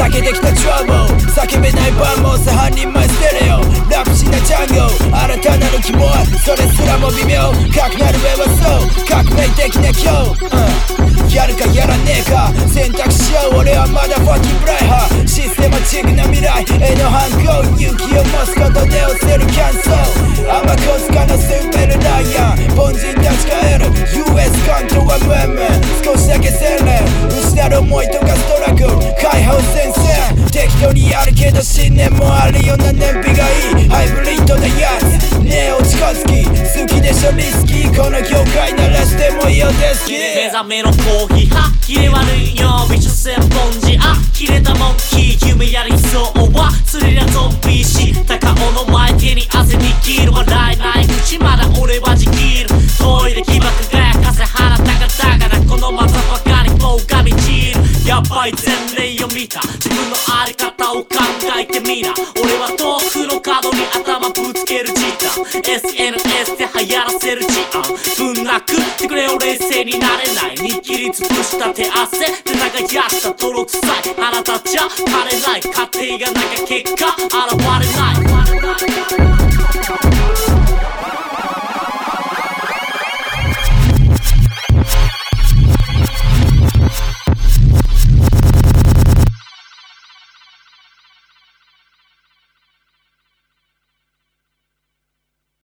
避けてきたトラブル叫べない万能さ半人前ステレオラップしなジャンゴ新たなる希望それすらも微妙。かくなる上はそう。革命的な今日、うん、やるかやらねえか。選択しよう。俺はまだファッキンブライハー。システマチックな未来。への反抗勇気を持つことで押せるキャンソー甘こす可能性埋めるライアン凡人立ち返る。US 関東はムーム少しだけ洗練失る思いとかストラグル。解放戦線適当にやるけど信念もあるような燃費がいい。ハイブリッドなやつ。ねえお近づき好きでしょリスキー。この業界ならしてもいいよデスキ目覚めのコーヒーはっキレ悪いよ美女千本寺あ切れたモンキー。夢やりそう。は釣りなゾンビ。し高尾の前手に汗に切る笑い。3倍前例を見た。自分のあり方を考えてみな俺は遠くの角に頭ぶつける時間 SNS で流行らせる事案文楽ってくれよ。冷静になれない。握りつぶした手汗。でやった泥臭い。あなたじゃ枯れない。過程がなきゃ結果現れない。